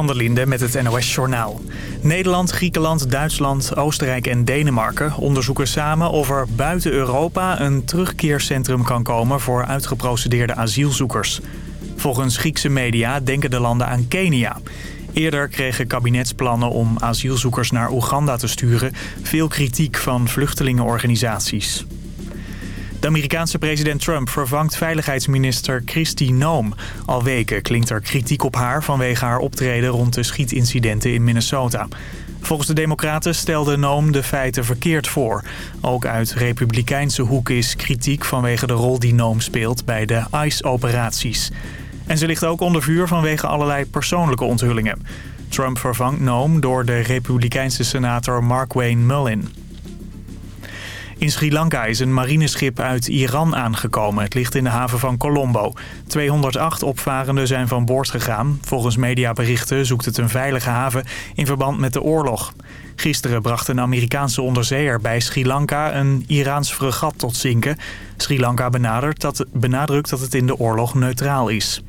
van der Linde met het NOS-journaal. Nederland, Griekenland, Duitsland, Oostenrijk en Denemarken onderzoeken samen of er buiten Europa een terugkeercentrum kan komen voor uitgeprocedeerde asielzoekers. Volgens Griekse media denken de landen aan Kenia. Eerder kregen kabinetsplannen om asielzoekers naar Oeganda te sturen veel kritiek van vluchtelingenorganisaties. De Amerikaanse president Trump vervangt veiligheidsminister Kristi Noem. Al weken klinkt er kritiek op haar vanwege haar optreden rond de schietincidenten in Minnesota. Volgens de Democraten stelde Noem de feiten verkeerd voor. Ook uit republikeinse hoek is kritiek vanwege de rol die Noem speelt bij de ICE-operaties. En ze ligt ook onder vuur vanwege allerlei persoonlijke onthullingen. Trump vervangt Noem door de republikeinse senator Mark Wayne Mullin. In Sri Lanka is een marineschip uit Iran aangekomen. Het ligt in de haven van Colombo. 208 opvarenden zijn van boord gegaan. Volgens mediaberichten zoekt het een veilige haven in verband met de oorlog. Gisteren bracht een Amerikaanse onderzeeër bij Sri Lanka een Iraans fregat tot zinken. Sri Lanka benadrukt dat, benadrukt dat het in de oorlog neutraal is.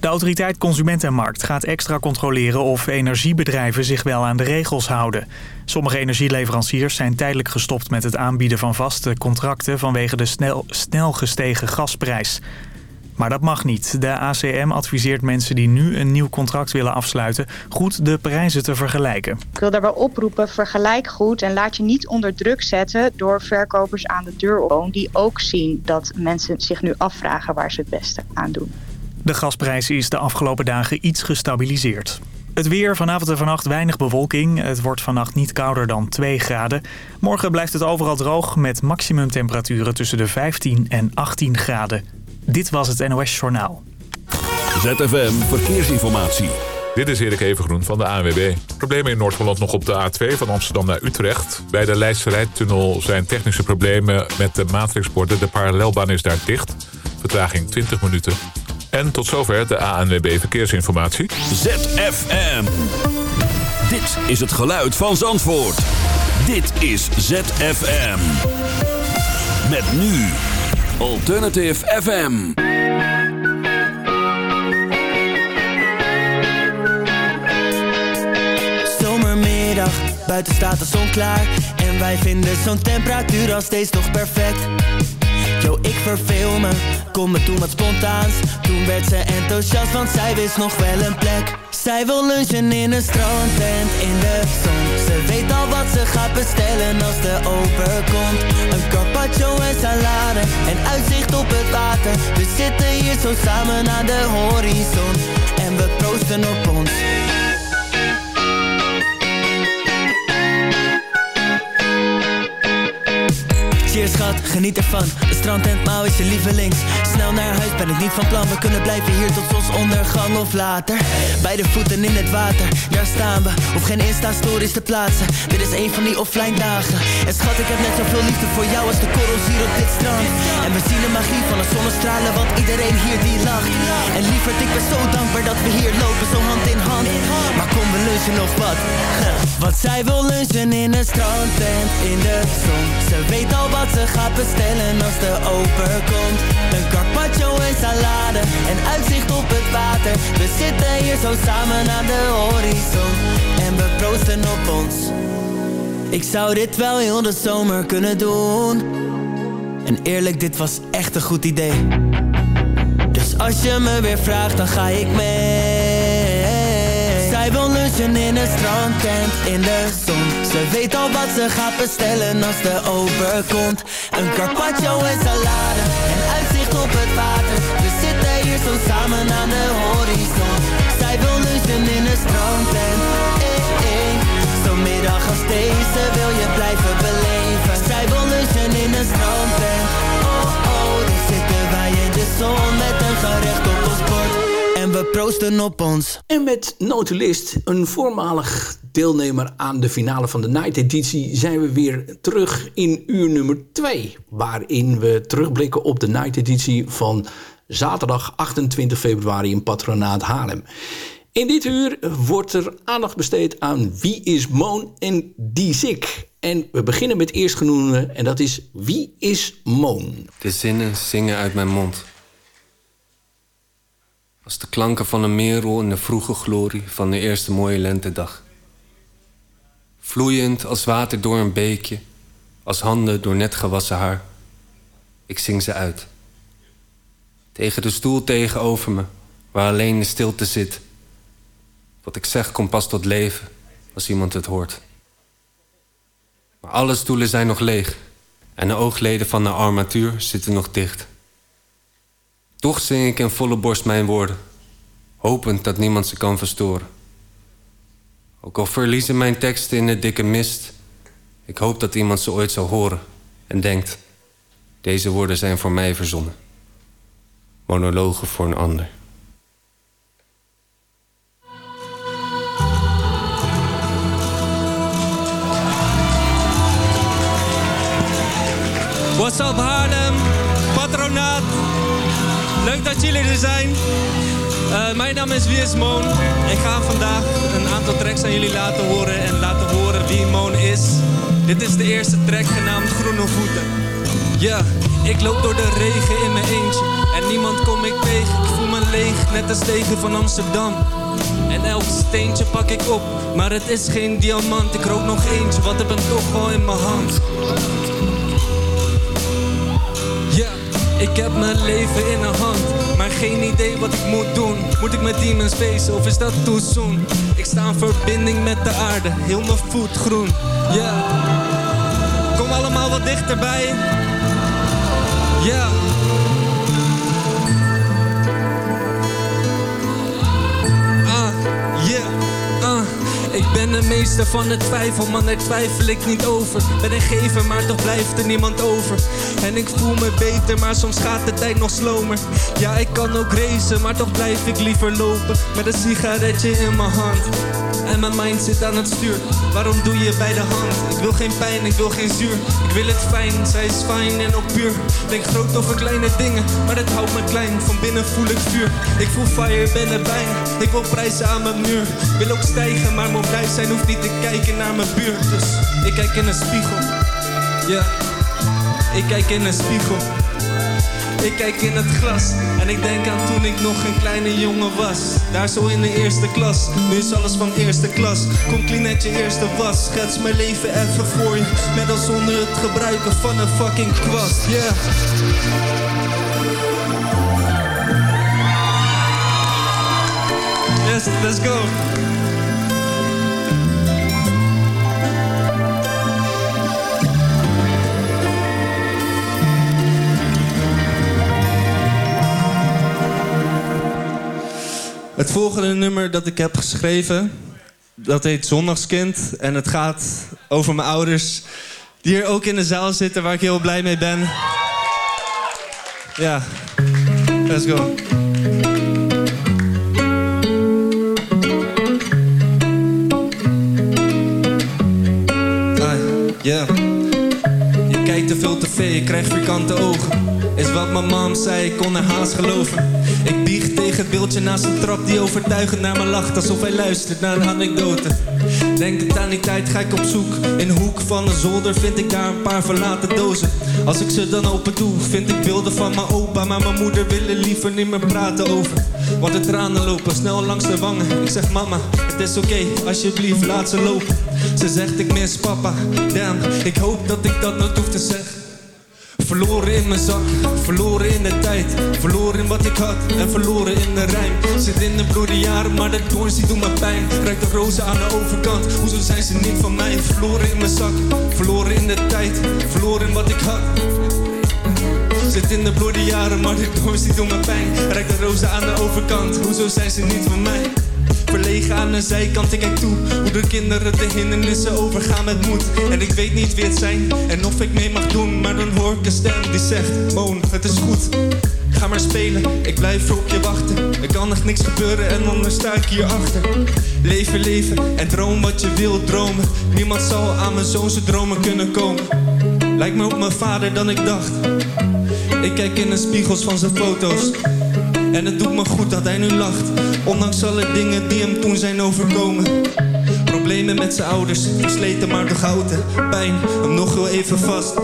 De autoriteit Consument en Markt gaat extra controleren of energiebedrijven zich wel aan de regels houden. Sommige energieleveranciers zijn tijdelijk gestopt met het aanbieden van vaste contracten vanwege de snel, snel gestegen gasprijs. Maar dat mag niet. De ACM adviseert mensen die nu een nieuw contract willen afsluiten... goed de prijzen te vergelijken. Ik wil daarbij oproepen, vergelijk goed en laat je niet onder druk zetten... door verkopers aan de deur die ook zien dat mensen zich nu afvragen waar ze het beste aan doen. De gasprijs is de afgelopen dagen iets gestabiliseerd. Het weer, vanavond en vannacht weinig bewolking. Het wordt vannacht niet kouder dan 2 graden. Morgen blijft het overal droog met maximumtemperaturen tussen de 15 en 18 graden. Dit was het NOS Journaal. ZFM Verkeersinformatie. Dit is Erik Evengroen van de ANWB. Problemen in Noord-Holland nog op de A2 van Amsterdam naar Utrecht. Bij de Leidse Rijtunnel zijn technische problemen met de matrixborden. De parallelbaan is daar dicht. Vertraging 20 minuten. En tot zover de ANWB Verkeersinformatie. ZFM. Dit is het geluid van Zandvoort. Dit is ZFM. Met nu Alternative FM. Zomermiddag, buiten staat de zon klaar. En wij vinden zo'n temperatuur al steeds toch perfect. Yo, ik verveel me, kom me toen wat spontaans. Toen werd ze enthousiast, want zij wist nog wel een plek. Zij wil lunchen in een strandtent in de zon. Ze weet al wat ze gaat bestellen als de open komt Een carpaccio en salade en uitzicht op het water. We zitten hier zo samen aan de horizon. En we proosten op ons Cheers schat, geniet ervan. De strandtent Mauw is je lievelings. Snel naar huis ben ik niet van plan. We kunnen blijven hier tot zonsondergang of later. Beide voeten in het water, daar staan we. Hoef geen Insta-stories te plaatsen. Dit is een van die offline dagen. En schat, ik heb net zoveel liefde voor jou Als de korrels hier op dit strand. En we zien de magie van de zonnestralen Want iedereen hier die lacht. En lieverd, ik ben zo dankbaar dat we hier lopen Zo hand in hand. Maar kom, we lunchen nog wat? Want zij wil lunchen in een strandtent in de zon. Ze weet al wat wat ze gaat bestellen als de open komt. Een carpaccio en salade en uitzicht op het water. We zitten hier zo samen aan de horizon En we proosten op ons. Ik zou dit wel heel de zomer kunnen doen. En eerlijk, dit was echt een goed idee. Dus als je me weer vraagt, dan ga ik mee Zij wil lunchen in een strandtent in de zon. Ze weet al wat ze gaat bestellen als de overkomt. Een carpaccio en salade en uitzicht op het water. We zitten hier zo samen aan de horizon. Zij wil lunchen in een strandtent. Eh, eh. Zo'n middag als deze wil je blijven beleven. Zij wil lunchen in een strandtent. Oh oh, dan zitten wij in de zon met een gerecht op ons bord we proosten op ons En met Notulist, een voormalig deelnemer aan de finale van de Night Editie... zijn we weer terug in uur nummer 2. Waarin we terugblikken op de Night Editie van zaterdag 28 februari in Patronaat Haarlem. In dit uur wordt er aandacht besteed aan Wie is Moon en Die Zik. En we beginnen met eerstgenoemde en dat is Wie is Moon? De zinnen zingen uit mijn mond. Als de klanken van een merel in de vroege glorie van de eerste mooie lentedag. Vloeiend als water door een beekje, als handen door net gewassen haar. Ik zing ze uit. Tegen de stoel tegenover me, waar alleen de stilte zit. Wat ik zeg komt pas tot leven als iemand het hoort. Maar alle stoelen zijn nog leeg en de oogleden van de armatuur zitten nog dicht. Toch zing ik in volle borst mijn woorden, hopend dat niemand ze kan verstoren. Ook al verliezen mijn teksten in de dikke mist, ik hoop dat iemand ze ooit zal horen en denkt: deze woorden zijn voor mij verzonnen. Monologen voor een ander. What's up patronaat. Dat jullie er zijn. Uh, mijn naam is Wie is Moon. Ik ga vandaag een aantal tracks aan jullie laten horen en laten horen wie Moon is. Dit is de eerste track genaamd Groene Voeten. Ja, ik loop door de regen in mijn eentje en niemand kom ik tegen. Ik voel me leeg, net als tegen van Amsterdam. En elk steentje pak ik op, maar het is geen diamant. Ik rook nog eentje, wat heb hem toch wel in mijn hand. Ik heb mijn leven in een hand, maar geen idee wat ik moet doen. Moet ik met demons feesten of is dat too soon? Ik sta in verbinding met de aarde, heel mijn voet groen. Ja, kom allemaal wat dichterbij. Ja. Ik ben de meester van de twijfel, man, daar twijfel ik niet over. Ben een gever, maar toch blijft er niemand over. En ik voel me beter, maar soms gaat de tijd nog slomer. Ja, ik kan ook racen, maar toch blijf ik liever lopen. Met een sigaretje in mijn hand. Mijn mind zit aan het stuur. Waarom doe je bij de hand? Ik wil geen pijn, ik wil geen zuur. Ik wil het fijn, zij is fijn en ook puur. Denk groot over kleine dingen, maar dat houdt me klein. Van binnen voel ik vuur. Ik voel fire, ben er bijna. Ik wil prijzen aan mijn muur. Wil ook stijgen, maar moet blij zijn, hoeft niet te kijken naar mijn buurt. Dus ik kijk in een spiegel. Ja, ik kijk in een spiegel. Ik kijk in het glas en ik denk aan toen ik nog een kleine jongen was. Daar zo in de eerste klas, nu is alles van eerste klas. Kom clean uit je eerste was, schets mijn leven even voor je. Met als zonder het gebruiken van een fucking kwast, yeah. Yes, let's go. Het volgende nummer dat ik heb geschreven, dat heet Zondagskind. En het gaat over mijn ouders, die hier ook in de zaal zitten, waar ik heel blij mee ben. Ja, let's go. Ah, yeah. Je kijkt te veel tv, je krijgt vierkante ogen. Is wat mijn mam zei, ik kon haar haast geloven. Ik tegen het beeldje naast een trap die overtuigend naar me lacht. Alsof hij luistert naar een anekdote. Denk het aan die tijd ga ik op zoek. In hoek van de zolder vind ik daar een paar verlaten dozen. Als ik ze dan open doe, vind ik beelden van mijn opa. Maar mijn moeder wil er liever niet meer praten over. Want de tranen lopen snel langs de wangen. Ik zeg mama, het is oké, alsjeblieft laat ze lopen. Ze zegt ik mis papa, damn, ik hoop dat ik dat nooit hoef te zeggen. Verloren in mijn zak, verloren in de tijd. Verloren in wat ik had en verloren in de rijm. Zit in de bloede jaren, maar de doorns die doen me pijn. Krijg de rozen aan de overkant, hoezo zijn ze niet van mij? Verloren in mijn zak, verloren in de tijd. Verloren in wat ik had. Zit in de bloede jaren, maar de doorns die doen me pijn. Krijg de rozen aan de overkant, hoezo zijn ze niet van mij? Verlegen aan de zijkant, ik kijk toe Hoe de kinderen de hindernissen overgaan met moed. En ik weet niet wie het zijn en of ik mee mag doen Maar een stem die zegt Moon, het is goed. Ga maar spelen, ik blijf op je wachten. Er kan echt niks gebeuren en dan sta ik hier achter. Leven, leven en droom wat je wilt dromen. Niemand zal aan mijn zoon zijn dromen kunnen komen. Lijkt me op mijn vader dan ik dacht. Ik kijk in de spiegels van zijn foto's. En het doet me goed dat hij nu lacht. Ondanks alle dingen die hem toen zijn overkomen. Problemen met zijn ouders, versleten maar nog houten. Pijn, hem nog wel even vast.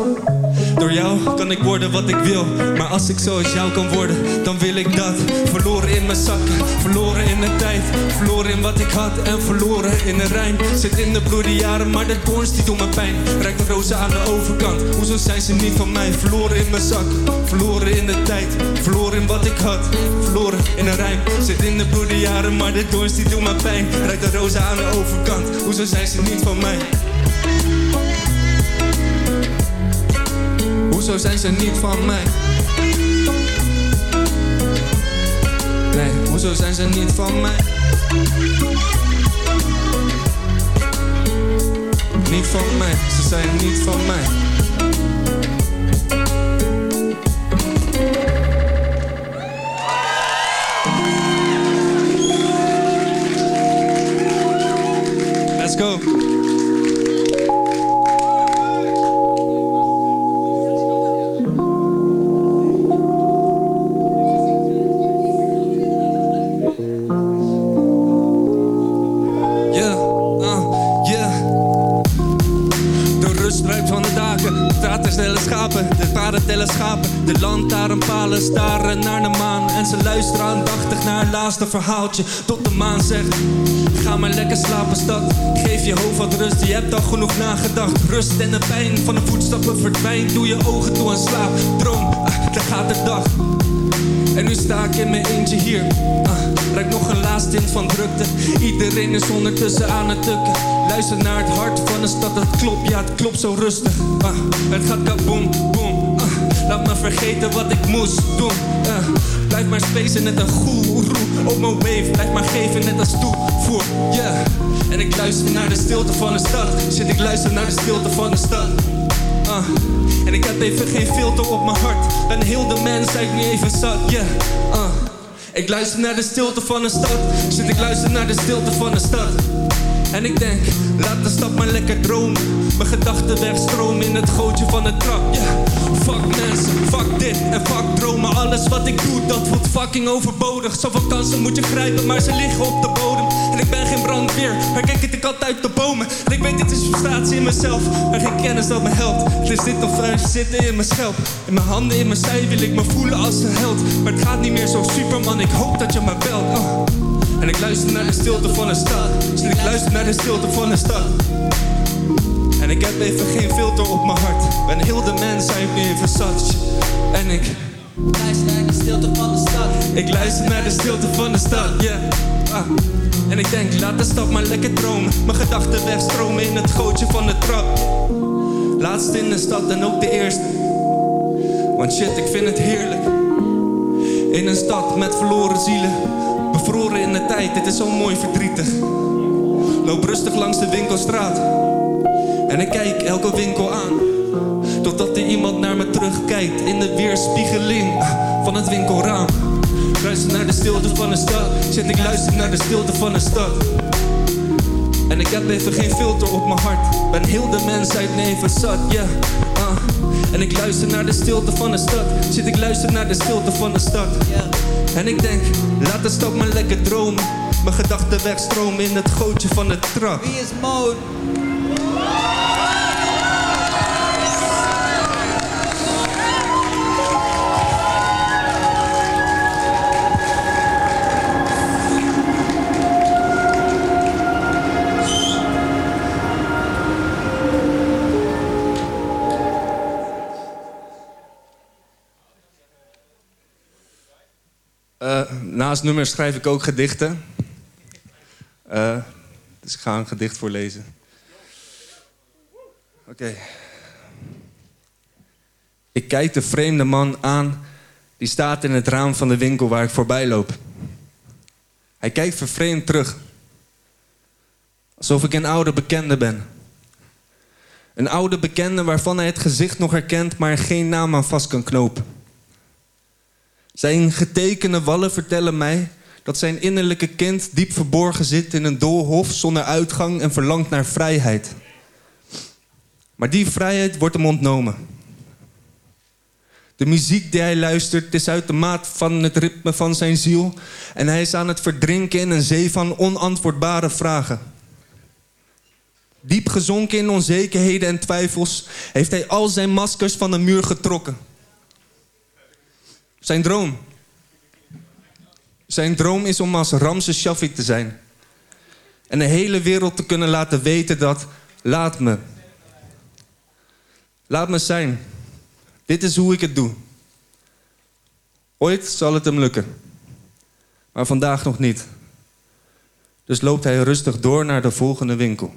Door jou kan ik worden wat ik wil. Maar als ik zoals jou kan worden, dan wil ik dat. Verloren in mijn zakken, verloren in de tijd. Verloren in wat ik had en verloren in de Rijn. Zit in de bloede jaren, maar de doorns die doen me pijn. Rijk de rozen aan de overkant, hoezo zijn ze niet van mij? Verloren in mijn zak, verloren in de tijd. Verloren in wat ik had, verloren in een rijm. Zit in de bloede jaren, maar de doorns die doen me pijn. Rijk de rozen aan de overkant, hoezo zijn ze niet van mij? Hoezo zijn ze niet van mij? Nee, hoezo zijn ze niet van mij? Niet van mij, ze zijn niet van mij. Let's go. De lantaarnpalen staren naar de maan en ze luisteren aandachtig naar het laatste verhaaltje. Tot de maan zegt, ga maar lekker slapen stad. Geef je hoofd wat rust, je hebt al genoeg nagedacht. Rust en de pijn van de voetstappen verdwijnt, doe je ogen toe en slaap. Droom, ah, daar gaat de dag. En nu sta ik in mijn eentje hier. Ah, nog een laatste tint van drukte. Iedereen is ondertussen aan het tukken. Luister naar het hart van de stad, het klopt, ja, het klopt zo rustig. Ah, het gaat kaboom, boom. Laat me vergeten wat ik moest doen. Ah, blijf maar spacen net een goeroe. Op mijn wave, blijf maar geven net als toevoer. En ik luister naar de stilte van de stad. Shit, ik luister naar de stilte van de stad. Ah, en ik heb even geen filter op mijn hart. Ben heel de mensheid nu even zat. Ah, ik luister naar de stilte van de stad. Zit ik luister naar de stilte van de stad. En ik denk, laat de stad maar lekker dromen. Mijn gedachten wegstromen in het gootje van de trap. Yeah. Fuck mensen, fuck dit en fuck dromen. Alles wat ik doe, dat voelt fucking overbodig. Zoveel kansen moet je grijpen, maar ze liggen op de bodem. En ik ben geen brandweer, maar kijk het ik kat uit de bomen. En ik weet, dit is frustratie in mezelf, maar geen kennis dat me helpt. Het is dit of vuist zitten in mijn schelp. In mijn handen, in mijn zij wil ik me voelen als een held. Maar het gaat niet meer zo superman, ik hoop dat je me belt. Oh. En ik luister naar de stilte van de stad. Dus ik luister naar de stilte van de stad. En ik heb even geen filter op mijn hart. Ben heel de mensheid nu even zat. En ik Luister naar de stilte van de stad. ik luister naar de stilte van de stad, yeah. Ah. En ik denk, laat de stad maar lekker dromen. Mijn gedachten wegstromen in het gootje van de trap. Laatst in de stad en ook de eerste. Want shit, ik vind het heerlijk. In een stad met verloren zielen. Bevroren in de tijd, dit is zo mooi verdrietig. Loop rustig langs de winkelstraat. En ik kijk elke winkel aan. Totdat er iemand naar me terugkijkt in de weerspiegeling van het winkelraam. Luister naar de stilte van de stad. Zit ik luister naar de stilte van de stad. En ik heb even geen filter op mijn hart. Ben heel de mensheid neven zat, ja. ah. En ik luister naar de stilte van de stad. Zit ik luister naar de stilte van de stad. En ik denk, laat de stad maar lekker dromen. Mijn gedachten wegstromen in het gootje van de trap. Wie is? Naast nummers schrijf ik ook gedichten. Eh, dus ik ga een gedicht voorlezen. Oké. Ik kijk de vreemde man aan die staat in het raam van de winkel waar ik voorbij loop. Hij kijkt vervreemd terug. Alsof ik een oude bekende ben. Een oude bekende waarvan hij het gezicht nog herkent, maar geen naam aan vast kan knopen. Zijn getekende wallen vertellen mij dat zijn innerlijke kind diep verborgen zit in een doolhof zonder uitgang en verlangt naar vrijheid. Maar die vrijheid wordt hem ontnomen. De muziek die hij luistert is uit de maat van het ritme van zijn ziel en hij is aan het verdrinken in een zee van onantwoordbare vragen. Diep gezonken in onzekerheden en twijfels heeft hij al zijn maskers van de muur getrokken. Zijn droom. Zijn droom is om als Ramses Shafik te zijn. En de hele wereld te kunnen laten weten dat... Laat me. Laat me zijn. Dit is hoe ik het doe. Ooit zal het hem lukken. Maar vandaag nog niet. Dus loopt hij rustig door naar de volgende winkel.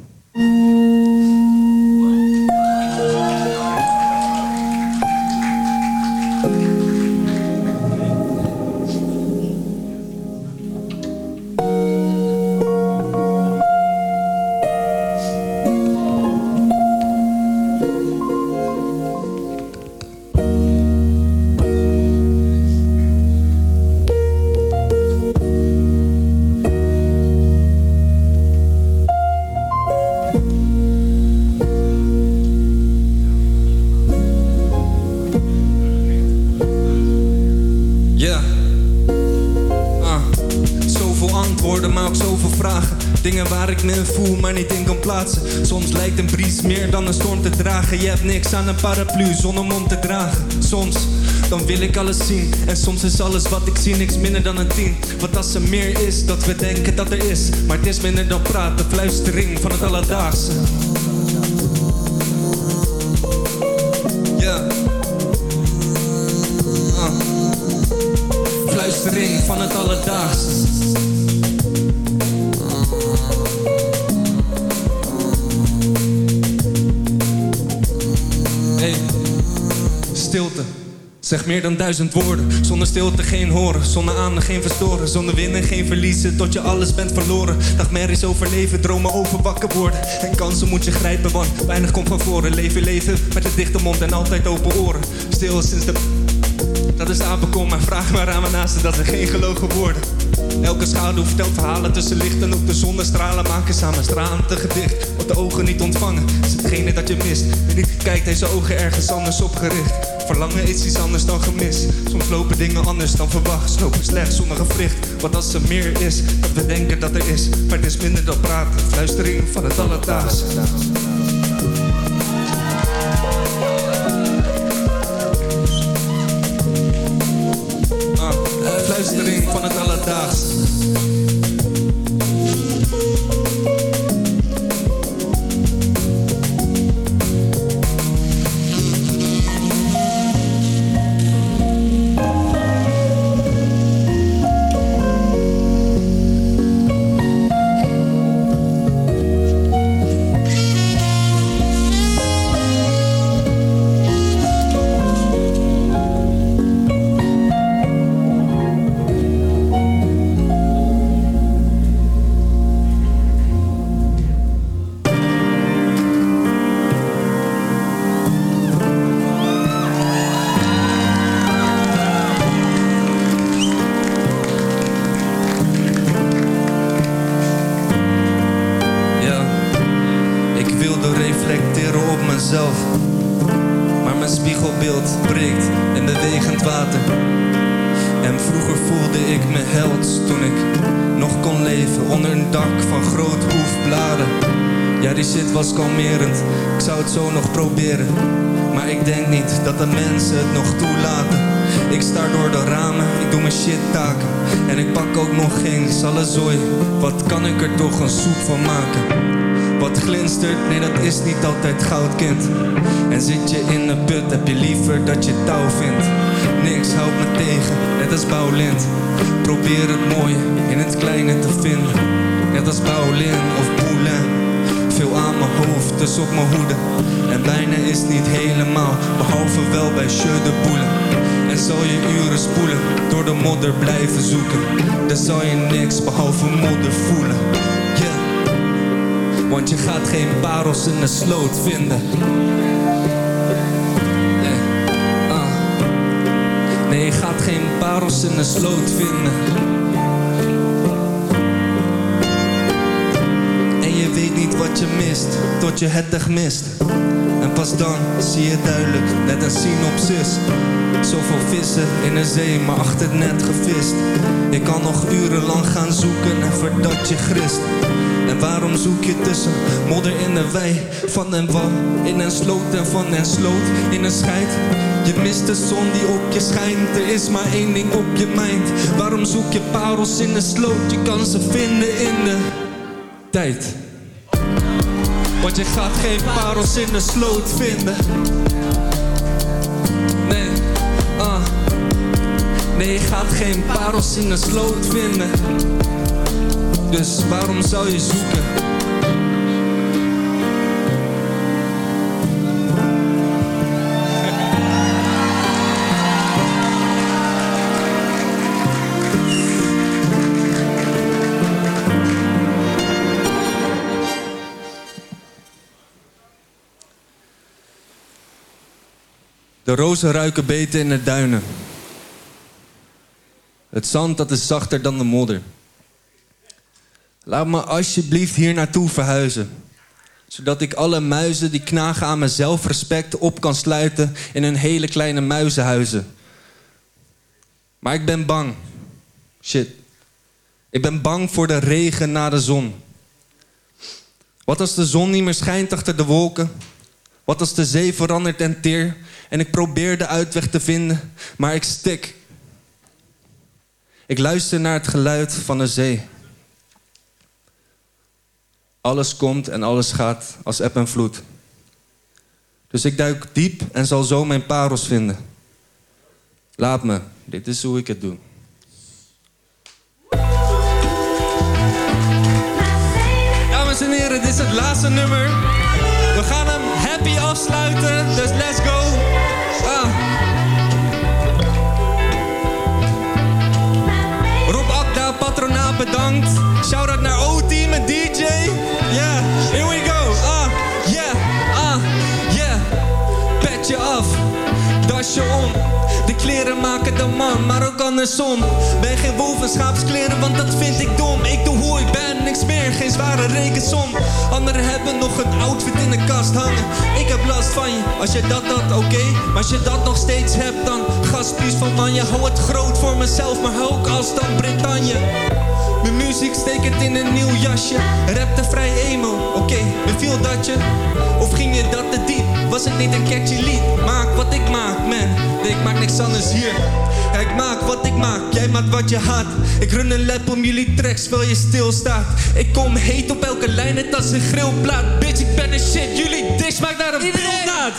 Hebt niks aan een paraplu zonder om te dragen. Soms, dan wil ik alles zien. En soms is alles wat ik zie niks minder dan een tien. Wat als er meer is, dat we denken dat er is. Maar het is minder dan praten, fluistering van het alledaagse. Zeg meer dan duizend woorden. Zonder stilte geen horen. Zonder aandacht geen verstoren. Zonder winnen geen verliezen. Tot je alles bent verloren. Nachtmerries overleven. Dromen over wakker worden. En kansen moet je grijpen, want weinig komt van voren. Leven, leven met een dichte mond en altijd open oren. Stil sinds de dat is apenkom, maar vraag maar aan mijn naasten dat er geen gelogen worden. Elke schaduw vertelt verhalen tussen licht en ook de zonnestralen maken samen stralend een gedicht. Wat de ogen niet ontvangen, is hetgene dat je mist. Wie niet kijkt, heeft zijn ogen ergens anders opgericht. Verlangen is iets anders dan gemis. Soms lopen dingen anders dan verwacht. Lopen slecht zonder gewricht. Wat als er meer is, dat we denken dat er is. Maar het is minder dan praten, fluistering van het alledaagse. Ah, fluistering van het alledaagse. Er toch een soep van maken? Wat glinstert, nee dat is niet altijd goud kind. En zit je in de put, heb je liever dat je touw vindt. Niks houdt me tegen, net als bouwlint Probeer het mooie in het kleine te vinden. Net als Paulin of Poulin Veel aan mijn hoofd, dus op mijn hoede En bijna is niet helemaal, behalve wel bij Jeu de Boule en zal je uren spoelen, door de modder blijven zoeken Dan zal je niks behalve modder voelen Yeah. Want je gaat geen parels in de sloot vinden. Nee, ah. nee je gaat geen parels in de sloot vinden. En je weet niet wat je mist, tot je het echt mist. Pas dan zie je duidelijk, net als synopsis. Zoveel vissen in de zee, maar achter het net gevist. Ik kan nog urenlang gaan zoeken en voordat je grist. En waarom zoek je tussen modder in de wei? Van en wal, in een sloot en van en sloot. In een scheid Je mist de zon die op je schijnt. Er is maar één ding op je mind. Waarom zoek je parels in de sloot? Je kan ze vinden in de tijd Want je gaat geen parels in de sloot vinden. Nee, ah. Nee, je gaat geen parels in de sloot vinden. Dus waarom zou je zoeken? De rozen ruiken beter in de duinen. Het zand dat is zachter dan de modder. Laat me alsjeblieft hier naartoe verhuizen. Zodat ik alle muizen die knagen aan mijn zelfrespect op kan sluiten in hun hele kleine muizenhuizen. Maar ik ben bang. Shit. Ik ben bang voor de regen na de zon. Wat als de zon niet meer schijnt achter de wolken? Wat als de zee verandert en teer? En ik probeer de uitweg te vinden, maar ik stik. Ik luister naar het geluid van de zee. Alles komt en alles gaat als eb en vloed. Dus ik duik diep en zal zo mijn parels vinden. Laat me, dit is hoe ik het doe. Dames en heren, dit is het laatste nummer. Bedankt. Shout-out naar O-Team en DJ. Yeah, here we go. Ah, yeah, ah, yeah. Petje af, dasje om. De kleren maken de man, maar ook andersom. Ben geen schaapskleren, want dat vind ik dom. Ik doe hoe ik ben, geen zware rekensom. Anderen hebben nog een outfit in de kast hangen. Ik heb last van je, als je dat had, oké. Maar als je dat nog steeds hebt, dan gaspies van man. Je hou het groot voor mezelf, maar ook als dan Bretagne. Mijn muziek steek het in een nieuw jasje. Rapte vrij emo, oké, beviel dat je? Of ging je dat te diep? Was het niet een catchy lied? Maak wat ik maak, man. Nee, ik maak niks anders hier. Ik maak wat ik maak, jij maakt wat je haat. Ik run een lap om jullie tracks, terwijl je stilstaat. Ik kom heet op elke lijn, net als een grillplaat. Bitch, ik ben een shit, jullie dish maakt naar een beeldnaad.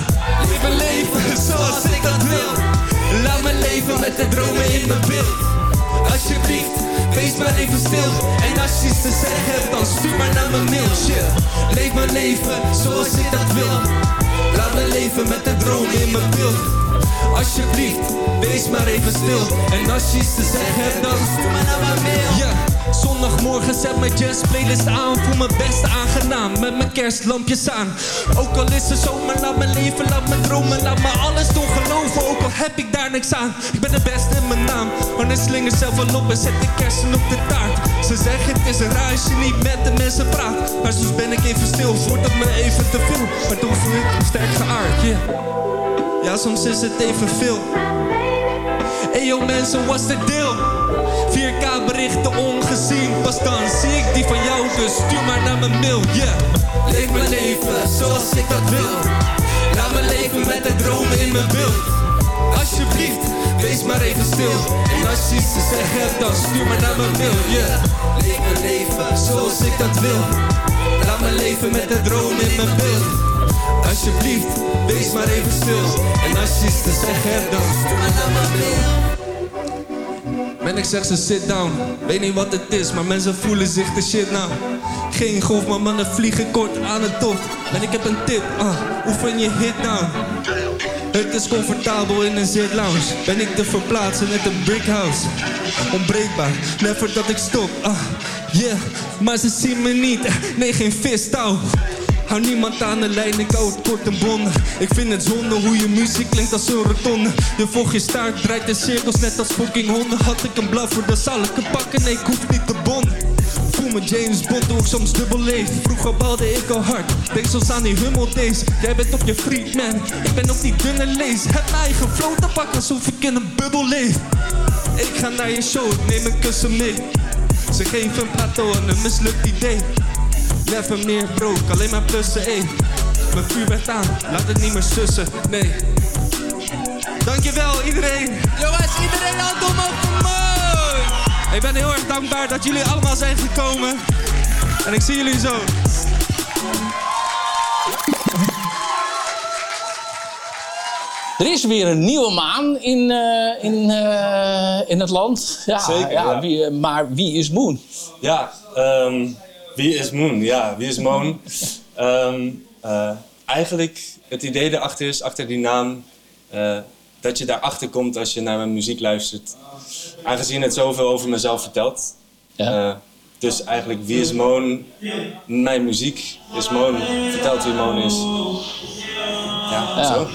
Leef mijn leven zoals ik dat wil. Laat me leven met de dromen in mijn beeld. Alsjeblieft, wees maar even stil En als je iets te zeggen hebt, dan stuur maar naar mijn mailtje Leef mijn leven zoals ik dat wil Laat me leven met de droom in mijn beeld Alsjeblieft, wees maar even stil. En als je iets te zeggen hebt, dan stuur maar naar mijn mail. Yeah. Zondagmorgen zet mijn jazz playlist aan. Voel me best aangenaam met mijn kerstlampjes aan. Ook al is het zomer, laat me leven, laat me dromen Laat me alles doen geloven, ook al heb ik daar niks aan Ik ben de beste in mijn naam. Maar een slinger zelf al op en zet de kersen op de taart. Ze zeggen het is een raar als je niet met de mensen praat. Maar soms ben ik even stil, het me even te veel Maar toen voel ik me sterk geaard, yeah. Ja, soms is het even veel. Hey yo mensen, what's the deal? 4K berichten ongezien. Pas dan zie ik die van jou Dus stuur maar naar mijn mail, yeah. Leef mijn leven zoals ik dat wil. Laat me leven met de dromen in mijn beeld Alsjeblieft, wees maar even stil. En als je iets te zeggen hebt dan stuur maar naar mijn mail, yeah. Leef mijn leven zoals ik dat wil. Laat me leven met de dromen in mijn beeld Alsjeblieft, wees maar even stil En als je iets te zeggen dan stuur ik zeg ze sit down. Weet niet wat het is, maar mensen voelen zich de shit nou. Geen golf, maar mannen vliegen kort aan het top. En ik heb een tip, ah, oefen je hit down. Het is comfortabel in een zit lounge. Ben ik te verplaatsen met een brick house. Onbreekbaar, never dat ik stop, ah, yeah. Maar ze zien me niet, nee geen vistouw. Hou niemand aan de lijn, ik hou het kort en bondig Ik vind het zonde hoe je muziek klinkt als een rotonde Je volgt je staart, draait in cirkels net als fucking honden Had ik een blaffer, dan zal ik hem pakken, nee ik hoef niet te bonden Voel noemen James Bond, ik soms dubbel leef. Vroeger balde ik al hard, denk soms aan die hummeldays. Jij bent op je vriend, man, ik ben op die dunne lees. Heb mijn eigen flow te pakken alsof ik in een bubbel leef. Ik ga naar je show, neem een kussen mee. Ze geven een plateau en een mislukt idee. Never meer broke, alleen maar plussen, ey. Mijn vuur werd aan, laat het niet meer sussen, nee. Dankjewel iedereen. Jongens, iedereen aan dom voor mooi. Ik ben heel erg dankbaar dat jullie allemaal zijn gekomen. En ik zie jullie zo. Er is weer een nieuwe maan in, eh, in, eh, in het land. Ja, Zeker, ja, ja. Wie, maar wie is Moon? Ja, ehm, wie is Moon? Ja, wie is Moon? Ehm, eh, eigenlijk, het idee erachter is, achter die naam, eh, dat je daarachter komt als je naar mijn muziek luistert. Aangezien het zoveel over mezelf vertelt. Ja. Eh, dus eigenlijk, wie is Moon? Mijn muziek is Moon. Vertelt wie Moon is. Ja, Ja. zo.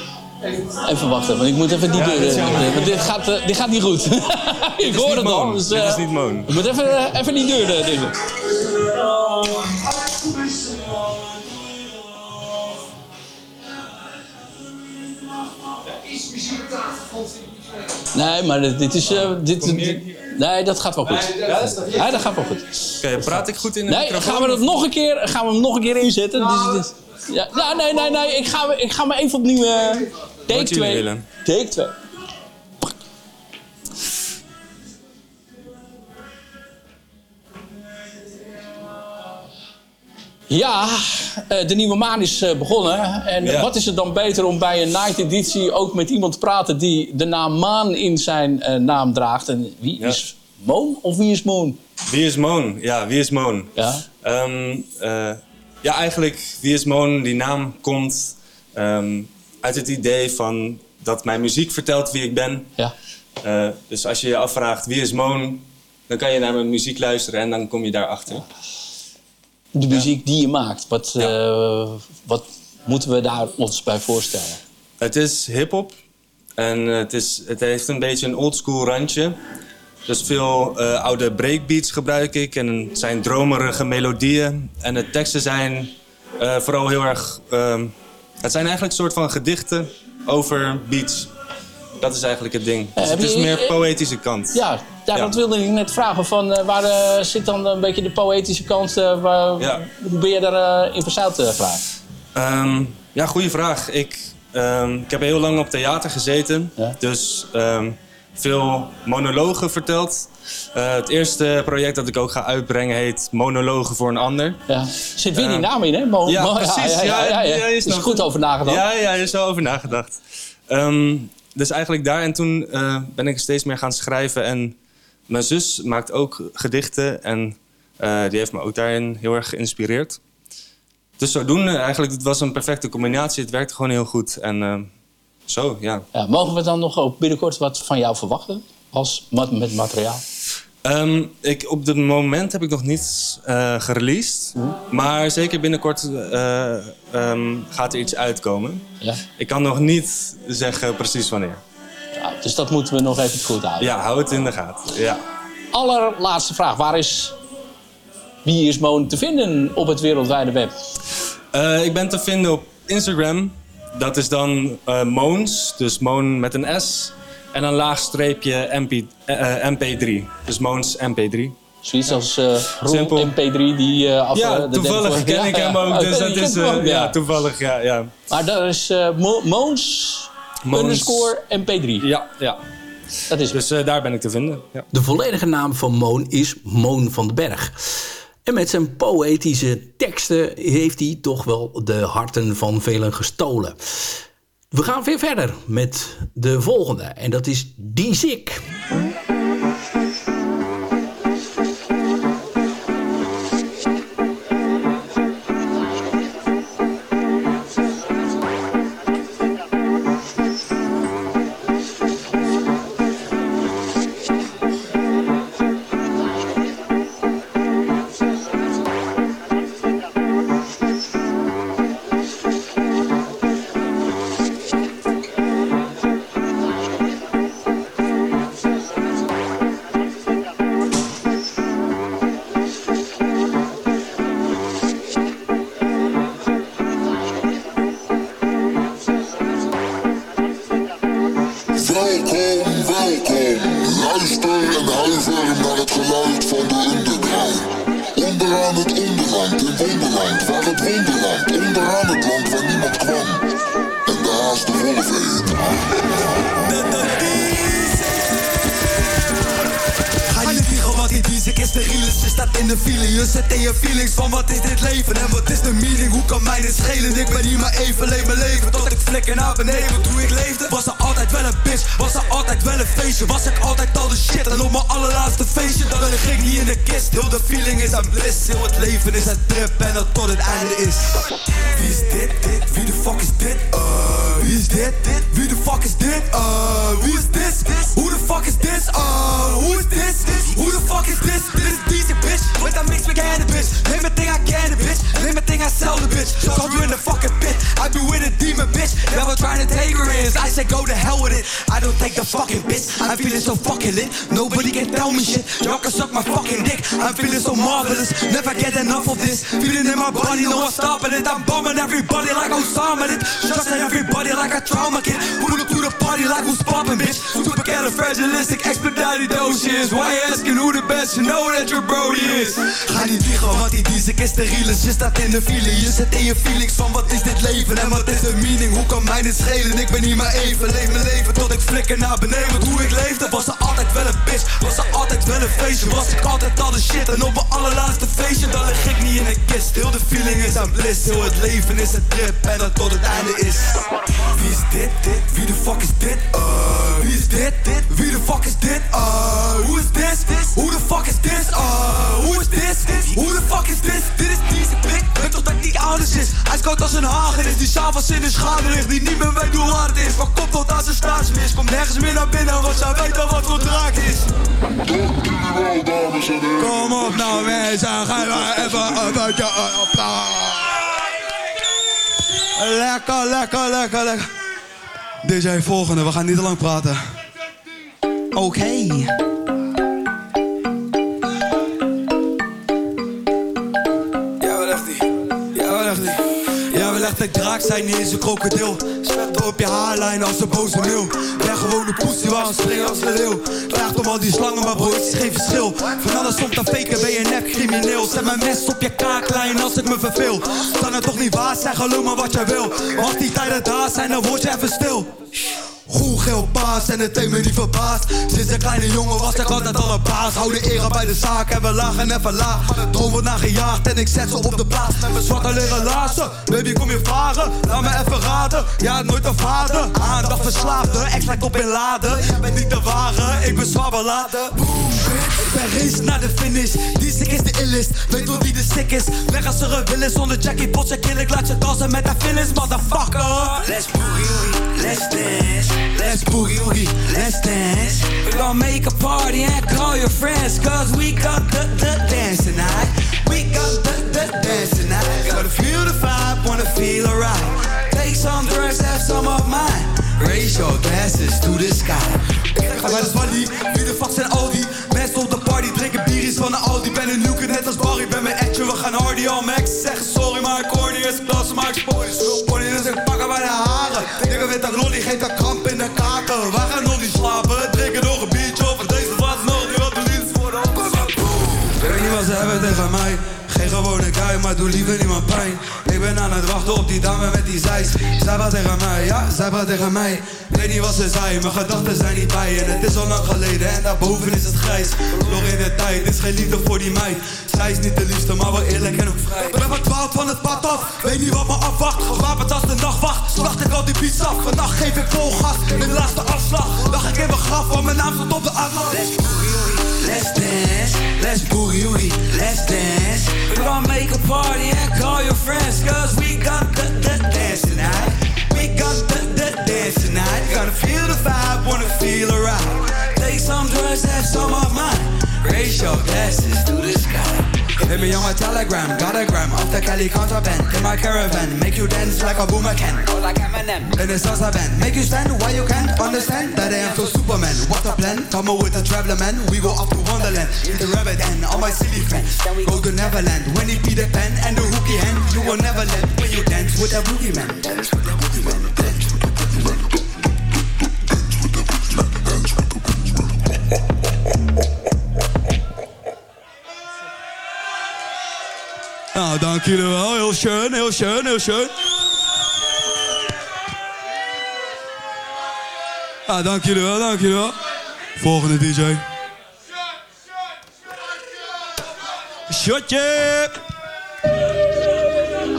Even wachten, want ik moet even die Ja, deur... want dit, gaat, dit gaat niet goed. ik hoor het al. Dus, Dit is niet Moon. Ik moet even, even die deur dichten. Nee, maar dit, dit is... eh, dit, dit- nee, dat gaat wel goed. Ja, is dat goed? Nee, dat gaat wel goed. Oké, praat ik goed in de Nee, microfoon? gaan we, dat nog een keer, gaan we hem nog een keer inzetten? Dus, dus- ja, ja, nee, nee, nee. Ik ga, ik ga me even opnieuw... eh take jullie 2. willen. Take 2. Ja, eh, de nieuwe maan is eh, begonnen. En Ja. wat is het dan beter om bij een night editie ook met iemand te praten die de naam maan in zijn eh, naam draagt? En wie Ja. is Moon of wie is Moon? Wie is Moon? Ja, wie is Moon? Ja. Ehm, eh, ja, eigenlijk, Wie is Moon, die naam komt ehm, uit het idee van dat mijn muziek vertelt wie ik ben. Ja. Dus als je je afvraagt wie is Moon, dan kan je naar mijn muziek luisteren en dan kom je daarachter. De muziek die je maakt. Wat, eh, wat moeten we daar ons bij voorstellen? Het is hip-hop en het, is, het heeft een beetje een oldschool randje. Dus veel eh, oude breakbeats gebruik ik en het zijn dromerige melodieën. En de teksten zijn eh, vooral heel erg. ehm, het zijn eigenlijk een soort van gedichten over beats. Dat is eigenlijk het ding. Dus het is meer eh, poëtische kant. Ja, ja, Ja. dat wilde ik net vragen. Van, eh, waar eh, zit dan een beetje de poëtische kant? eh, waar, Ja. Hoe ben je daar eh, in verzeild uh, graag? Ehm, ja, goede vraag. Ik, ehm, ik heb heel lang op theater gezeten. Ja. Dus ehm, veel monologen verteld. Eh, het eerste project dat ik ook ga uitbrengen heet Monologen voor een ander. Ja. Zit weer die naam in, hè? Mo- Ja, precies. Ja, ja, ja, ja. ja, je Er is snapt goed over nagedacht. Ja, ja, er is wel over nagedacht. Ehm, dus eigenlijk daar. En toen eh, ben ik steeds meer gaan schrijven. En mijn zus maakt ook gedichten. En eh, die heeft me ook daarin heel erg geïnspireerd. Dus zodoende, eigenlijk, het was een perfecte combinatie. Het werkte gewoon heel goed. En eh, zo, ja. Ja, mogen we dan nog ook binnenkort wat van jou verwachten? Als met materiaal? Ehm, ik, op het moment heb ik nog niets eh gereleased. Maar zeker binnenkort eh, ehm, gaat er iets uitkomen. Ja. Ik kan nog niet zeggen precies wanneer. ja. Dus dat moeten we nog even goed houden. Ja, hou het in de gaten. Ja. Allerlaatste vraag. Waar is... Wie is Moon te vinden op het wereldwijde web? Eh, ik ben te vinden op Instagram. Dat is dan Moons, dus Moon met een S. En een laag streepje MP, eh, eh, MP3. Dus Moons MP3. Zoiets als eh Roel Simpel. MP3 die eh af... Ja, eh, de toevallig ken Ja, ik ja. hem ook. Oh, Dus je dat is eh, ook, ja, toevallig, ja. ja. Maar dat is eh Mo- Moons, Moons. underscore MP3. Ja, ja. Dat is Dus eh, daar ben ik te vinden. Ja. De volledige naam van Moon is Moon van den Berg. En met zijn poëtische teksten heeft hij toch wel de harten van velen gestolen. We gaan weer verder met de volgende. En dat is Die. Is dit leven En wat is de meaning, hoe kan mij dit schelen? Ik ben hier maar even, leef mijn leven Tot ik flikker naar beneden, want hoe ik leefde Was er altijd wel een bitch, was er altijd wel een feestje Was ik altijd al de shit. En op mijn allerlaatste feestje Dan lig ik niet in de kist, heel de feeling is aan bliss. Heel het leven is een trip en dat tot het einde is. Wie is dit, dit, wie de fuck is dit, uh, Wie is dit, dit, wie de fuck is dit, uh, Wie is this, hoe de fuck is this, uh, Who is this, who the fuck is this, dit is decent bitch. With a mix with cannabis, a thing I can bitch. A I sell the bitch, so you in the fucking pit. I be with a demon bitch, never trying to take her in I say go to hell with it, I don't take the fucking bitch I'm feeling so fucking lit, nobody can tell me shit. Y'all can suck my fucking dick, I'm feeling so marvelous. Never get enough of this, feeling in my body, no I'm stopping it. I'm bombing everybody like Osama did Trusting everybody like a trauma kid. Pull up to the party like who's popping bitch. Supercalifragilistic, expedited doses Why you asking who the best, you know that your brody is. Ga niet liegen, want die music is realest Je staat in de je zit in je feelings van wat is dit leven En wat is de meaning, hoe kan mij dit schelen? Ik ben hier maar even, leef mijn leven tot ik flikker naar beneden. Want hoe ik leefde, was er altijd wel een bitch. Was er altijd wel een feestje, was ik altijd al de shit. En op mijn allerlaatste feestje, dan lig ik niet in een kist. Heel de feeling is aan bliss, heel het leven is een trip En dat tot het einde is. Wie is dit, dit, wie de fuck is dit, uh, Wie is dit, dit, wie de fuck is dit, uh, Who is this, who the fuck is this, uh, Who is this, who the fuck is dit hij is koud als een hagen is. Die s'avonds in de schade ligt, die niet meer weet hoe hard het is. Van kop tot aan zijn staatsmis, komt nergens meer naar binnen Want zij weet al wat voor draak is. Kom op nou mensen, ga maar even een beetje applaus. Lekker, lekker, lekker, lekker. DJ volgende, we gaan niet te lang praten. Oké. Een draak zijn, niet eens een krokodil. Zwetten op je haarlijn als een boze mil. Ben gewoon een poesie, waar een springen als een leeuw. Vraagt om al die slangen, maar bro, het is geen verschil. Van alles stond te faken, ben je nep crimineel. Zet mijn mes op je kaaklijn als ik me verveel. Kan het toch niet waar zijn, geloof me wat jij wil. Als die tijden daar zijn, dan word je even stil. Hoe geel paas en het me niet verbaasd Sinds een kleine jongen was ik altijd al een baas. Hou de eer bij de zaak en we lagen even laag Maar de droom wordt nagejaagd en ik zet ze op de plaats. Met mijn zwarte leren laarzen Baby kom je vragen, laat me even raden. Ja nooit een vader, aandacht verslaafde Ex lijkt op in laden, jij bent niet de ware Ik ben zwaar beladen. Ik ben race naar de finish. Die sick is de illest, weet wel wie de sick is. Weg als er een zonder Jackie Potts en kill Ik. Laat je dansen met de feelings, motherfucker. Let's boogie, let's dance Let's boogie woogie, let's dance. We gon' make a party and call your friends, cause we got the, the dance tonight. We got the, the dance tonight. Gotta feel the vibe, wanna feel alright. Take some drugs, have some of mine. Raise your glasses to the sky. Ik ga bij de Wally, wie de fuck zijn al die mensen party drinken bieries van de Aldi. Ben een nuke net als Barry, ben mijn action, we gaan hardy all max. Zeg sorry, maar ik hoor niet eens klas, maar ik spoor dus ik pak hem bij de haren. Nigga weet dat lolly, geeft dat kramp in de kaken. We gaan nog niet slapen, drinken nog een biertje of deze was nog niet wat liefst voor de Ik weet niet wat ze hebben tegen mij. Geen gewone guy, maar doe liever niemand pijn. Ik ben aan het wachten op die dame met die zeis. Zij praat tegen mij, ja, zij praat tegen mij. Ik weet niet wat ze zei, mijn gedachten zijn niet bij. En het is al lang geleden en daarboven is het grijs. Nog in de tijd, is geen liefde voor die meid. Zij is niet de liefste, maar wel eerlijk en ook vrij. Ik ben verdwaald van het pad af, weet niet wat me afwacht. Gewapend als de nachtwacht, slacht ik al die beats af. Vannacht geef ik vol gas, in de laatste afslag. Lag ik in mijn graf, want mijn naam stond op de atlas. Let's boogie, let's dance. Let's boogie, let's dance. We gon' make a party and call your friends, cause we got the, the dance tonight. We got the, the dance tonight. Gotta feel the vibe, wanna feel alright. Take some drugs, have some of mine. Raise your glasses to the sky. Hit me on my telegram, got a gram off the Cali contraband in my caravan. Make you dance like a boomer can, go like Eminem. In the salsa band, make you stand why you can't understand that I am so Superman. What a plan, come on with a traveler man. We go up to Wonderland, in the rabbit and all my silly friends. Go to Neverland, when it be the pen and the hooky hand, you will never let when you dance with a boogie man. Dance with a boogie Nou, dank jullie wel. Heel schön, heel schön, heel schön. Ah, dank jullie wel, dank jullie wel. Volgende DJ. Shotje!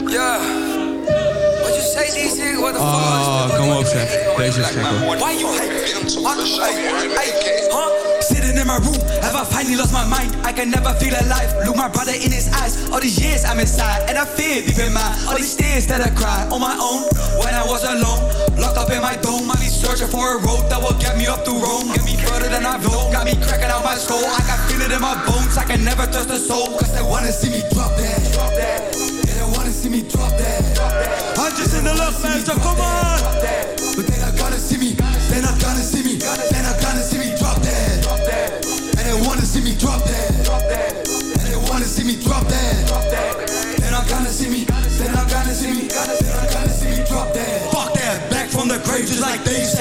Ja. What you say, DC? What the fuck? Ah, kom op zeg. Deze is gek hoor. Why you hate? Hey, hey, huh? In my room, have I finally lost my mind? I can never feel alive. Look my brother in his eyes. All these years I'm inside, and I fear deep in my. All these tears that I cry on my own when I was alone, locked up in my dome. I be searching for a road that will get me up to Rome, get me further than I've known. Got me cracking out my skull. I can feel it in my bones. I can never trust a soul, cause they wanna see me drop dead. Yeah, they wanna see me drop dead. just in de lucht, mensen, come on! But they're not gonna see drop dead. And they wanna see me drop dead. They're not gonna see me, they're not gonna see me, they're not gonna see me drop dead. Fuck that, back from the grave just like they said.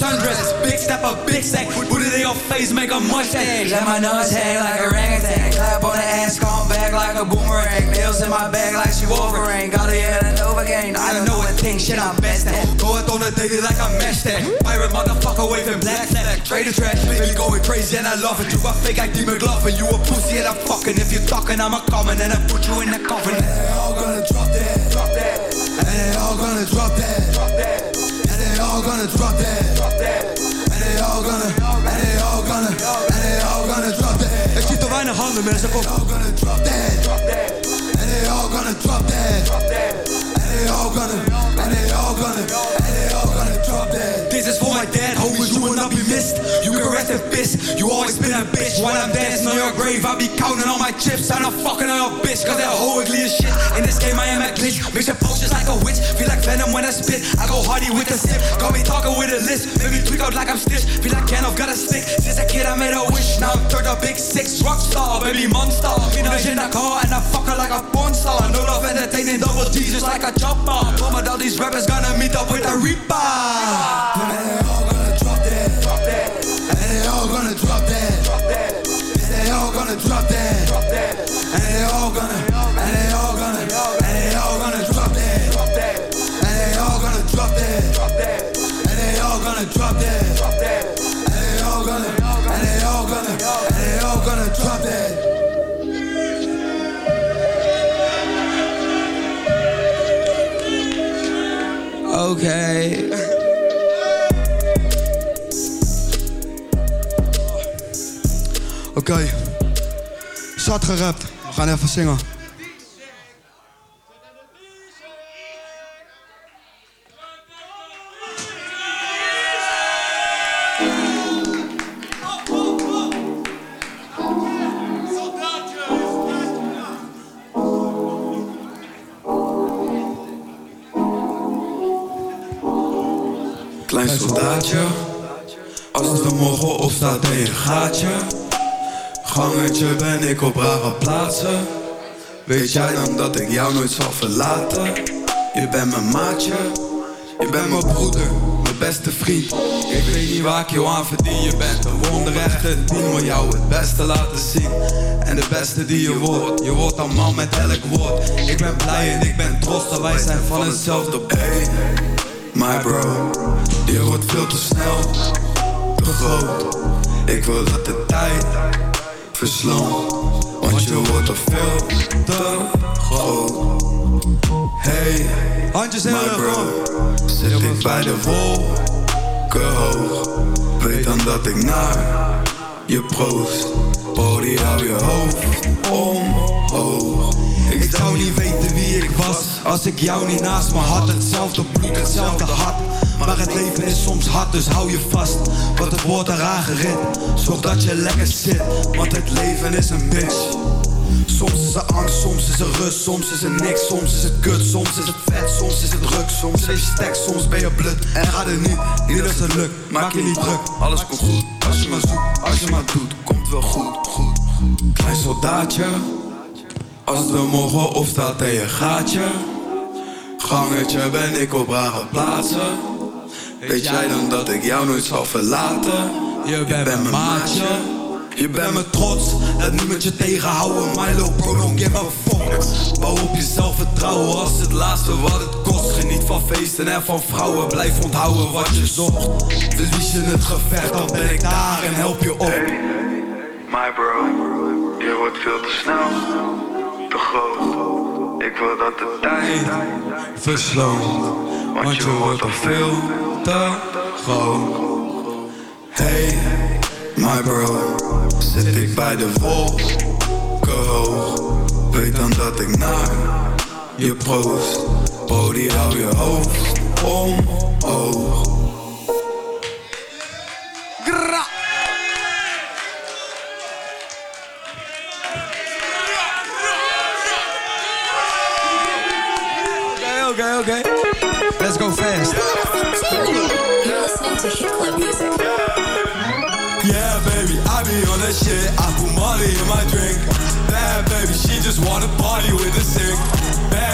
Sundress. Big step up, big sack. Put it in your face, make a mustache. Let my nose hang like a orangutan. Clap on the ass, come back like a boomerang. Nails in my bag like she Wolverine. Got it in and over again. I don't know what thing shit I'm best at. Go it on a daily like I'm meshed at. Pirate motherfucker waving black flag. Trader trash, baby going crazy and I love it. You a fake ID McLaughlin. You a pussy and I'm fucking. If you talking, I'm a coming and I put you in the coffin. And they all gonna drop that, Drop that. And they all gonna drop that, Drop dead. And they all gonna drop that. And they all gonna, and they all gonna, and they all gonna drop that. Ik zie te weinig handen, mensen, kom. They all gonna drop dead. And they all gonna drop dead. They all gonna, and they all gonna, and they all gonna drop dead. This is for my dad, homies, you will not be missed. You can rest in peace, you always been a bitch. While I'm dancing on your grave, I'll be counting on my chips. I'm not fucking on your bitch, cause they're whole ugly as shit. In this game, I am a glitch. Mix your potions like a witch. Feel like venom when I spit. I go hardy with a sip. Got me talking with a list. Make me tweak out like I'm stitched. Feel like Gandalf got a stick. Since a kid, I made a wish. Now I'm turned up big six. Rockstar, baby monster. Finish in a car and I fuck her like a porn star. No love entertaining double G's just like a chopper. My all these rappers gonna meet up with a reaper. And they all gonna drop that. And they all gonna drop. Drop dead. They all gonna drop dead. And they all gonna, and they all gonna, and they all gonna drop dead. And they all gonna drop dead. And they all gonna drop dead. Okay. Oké. Zat gerapt. We gaan even zingen. Ben je gaatje. Gangetje ben ik op rare plaatsen. Weet jij dan dat ik jou nooit zal verlaten? Je bent mijn maatje, je bent mijn broeder, mijn beste vriend. Ik weet niet waar ik jou aan verdien, je bent een wonderechte die wil jou het beste laten zien. En de beste die je wordt, je wordt een man met elk woord. Ik ben blij en ik ben trots dat wij zijn van hetzelfde. Hey, my bro, je wordt veel te snel, te groot. Ik wil dat de tijd versloopt, want je wordt er veel te groot. Hey, Handjes in bro, zit ik bij de wolken hoog. Weet dan dat ik naar je proost. Body hou je hoofd omhoog. Ik zou niet weten wie ik was Als ik jou niet naast me had Hetzelfde bloed, hetzelfde hart Maar het leven is soms hard, dus hou je vast. Want het wordt eraan gered Zorg dat je lekker zit Want het leven is een bitch Soms is er angst, soms is er rust, soms is er niks. Soms is het kut, soms is het vet, soms is het druk Soms is je stek, soms ben je blut. En gaat het niet, niet als het lukt. Maak je niet druk, alles komt goed. Als je maar zoekt, als je maar doet Komt wel goed, goed, goed. Klein soldaatje, als de morgen opstaat en je gaatje. Gangetje ben ik op rare plaatsen. Weet jij dan dat ik jou nooit zal verlaten? Je bent mijn maatje, Je bent me trots, dat niemand je tegenhouden. Milo bro, don't give a fuck. Bouw op je zelfvertrouwen. Als het laatste wat het kost. Geniet van feesten en van vrouwen. Blijf onthouden wat je zocht. Verlies je het gevecht, dan ben ik daar en help je op. My bro, je wordt veel te snel, te groot. Ik wil dat de tijd Versloot, want je wordt al veel te groot. Hey, my bro Zit ik bij de wolken hoog Weet dan dat ik naar je proost. Bro, hou je hoofd omhoog that shit. I put money in my drink. Bad baby, she just wanna party with the sick.